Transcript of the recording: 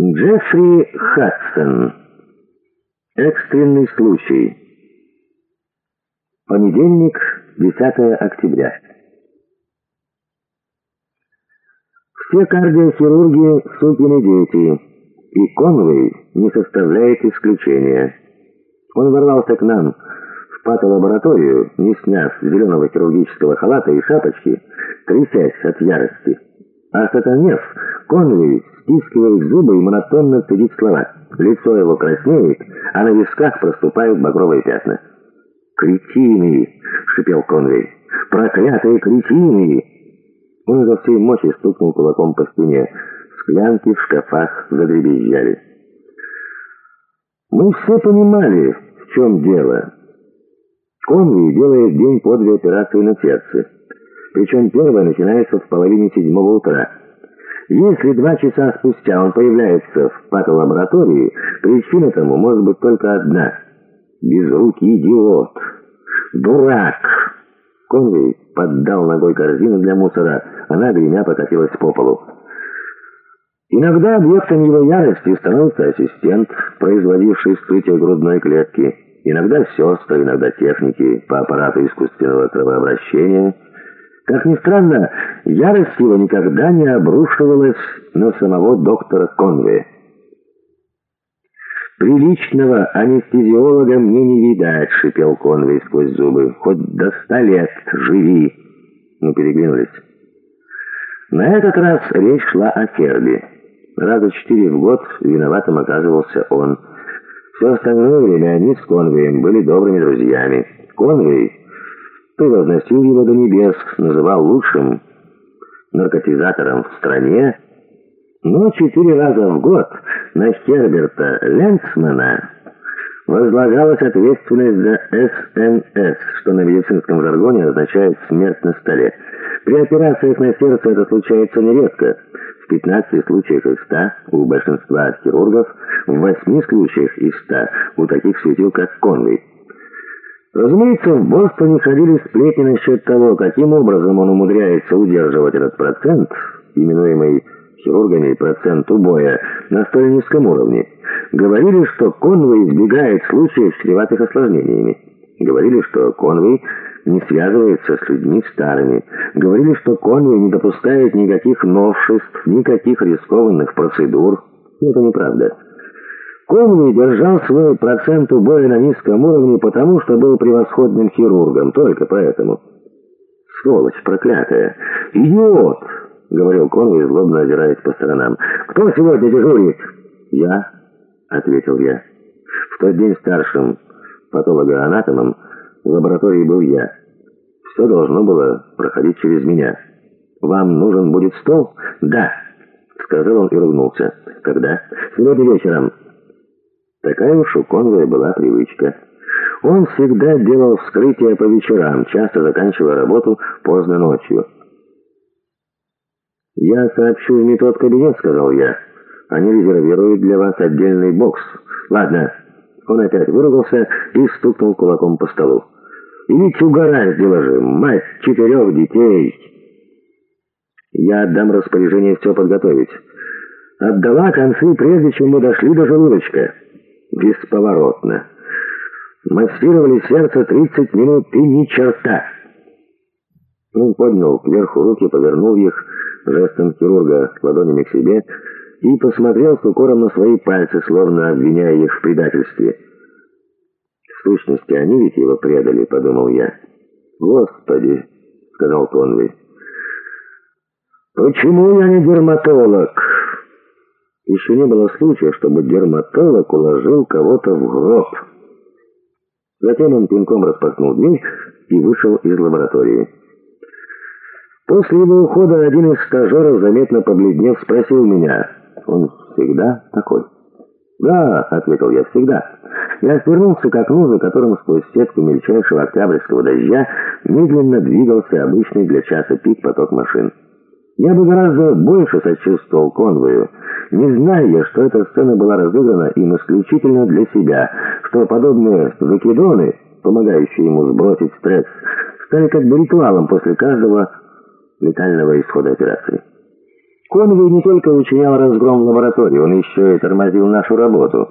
Джеффри Хадсон. Экстренный случай. Понедельник, 10 октября. Все кардиохирурги — сукины дети, и Конвей не составляет исключения. Он ворвался к нам в патолабораторию, не сняв зеленого хирургического халата и шапочки, трясясь от ярости. А сатанев, Конвей стискивает зубы и монотонно цедит слова. Лицо его краснеет, а на висках проступают багровые пятна. «Кретины!» — шипел Конвей. «Проклятые кретины!» Он изо всей мощи стукнул кулаком по спине. Склянки в шкафах задребезжали. Мы все понимали, в чем дело. Конвей делает день по две операции на сердце. Причем первая начинается в половине седьмого утра. Если два часа спустя он появляется в патолаборатории, причина тому может быть только одна. Безрукий идиот. Дурак. Конвей поддал ногой корзину для мусора. Она, гремя, покатилась по полу. Иногда объектом его ярости становится ассистент, производивший вскрытие грудной клетки. Иногда сестры, иногда техники по аппарату искусственного кровообращения – как ни странно, ярость его никогда не обрушивалась на самого доктора Конвея. «Приличного анестезиолога мне не видать», — шипел Конвей сквозь зубы. «Хоть до ста лет живи». Мы переглянулись. На этот раз речь шла о Керби. Раза четыре в год виноватым оказывался он. Все остальное время они с Конвеем были добрыми друзьями. Конвей превозносил его до небес, называл лучшим наркотизатором в стране, но четыре раза в год на Херберта Ленцмана возлагалась ответственность за СНС, что на медицинском жаргоне означает «смерть на столе». При операциях на сердце это случается нередко. В 15 случаях из 100 у большинства хирургов, в 8 случаях из 100 у таких светил, как Конвей. Разумеется, в Бостоне ходили сплетни насчет того, каким образом он умудряется удерживать этот процент, именуемый хирургами процент убоя, на столь низком уровне. Говорили, что Конвей избегает случаев чреватых осложнениями. Говорили, что Конвей не связывается с людьми старыми. Говорили, что Конвей не допускает никаких новшеств, никаких рискованных процедур. Это неправда. Конвей держал свой процент убоя на низком уровне потому, что был превосходным хирургом, только поэтому. «Сволочь проклятая! Идиот!» — говорил Конвей, злобно озираясь по сторонам. «Кто сегодня дежурит?» «Я», — ответил я. В тот день старшим патологоанатомом в лаборатории был я. Все должно было проходить через меня. «Вам нужен будет стол?» «Да», — сказал он и ругнулся. «Когда?» «Сегодня вечером». Такая уж у Конвоя была привычка. Он всегда делал вскрытия по вечерам, часто заканчивая работу поздно ночью. «Я сообщу в метод-кабинет», — сказал я. «Они резервируют для вас отдельный бокс. Ладно». Он опять выругался и стукнул кулаком по столу. «И ведь угораздило же, мать четырех детей!» «Я отдам распоряжение все подготовить». Отдала концы, прежде чем мы дошли до желудочка бесповоротно. Массировали сердце 30 минут и ни черта. Он поднял кверху руки, повернул их жестом хирурга ладонями к себе и посмотрел с укором на свои пальцы, словно обвиняя их в предательстве. В сущности, они ведь его предали, подумал я. «Господи!» — сказал Конвей. «Почему я не дерматолог?» Еще не было случая, чтобы дерматолог уложил кого-то в гроб. Затем он пинком распахнул дверь и вышел из лаборатории. После его ухода один из стажеров, заметно побледнев, спросил меня, «Он всегда такой?» «Да», — ответил я, — «всегда». Я свернулся к окну, за которым сквозь сетку мельчайшего октябрьского дождя медленно двигался обычный для часа пик поток машин. Я бы гораздо больше сочувствовал конвою, не зная что эта сцена была разыграна им исключительно для себя, что подобные закидоны, помогающие ему сбросить стресс, стали как бы ритуалом после каждого летального исхода операции. Конвой не только учинял разгром лаборатории, он еще и тормозил нашу работу.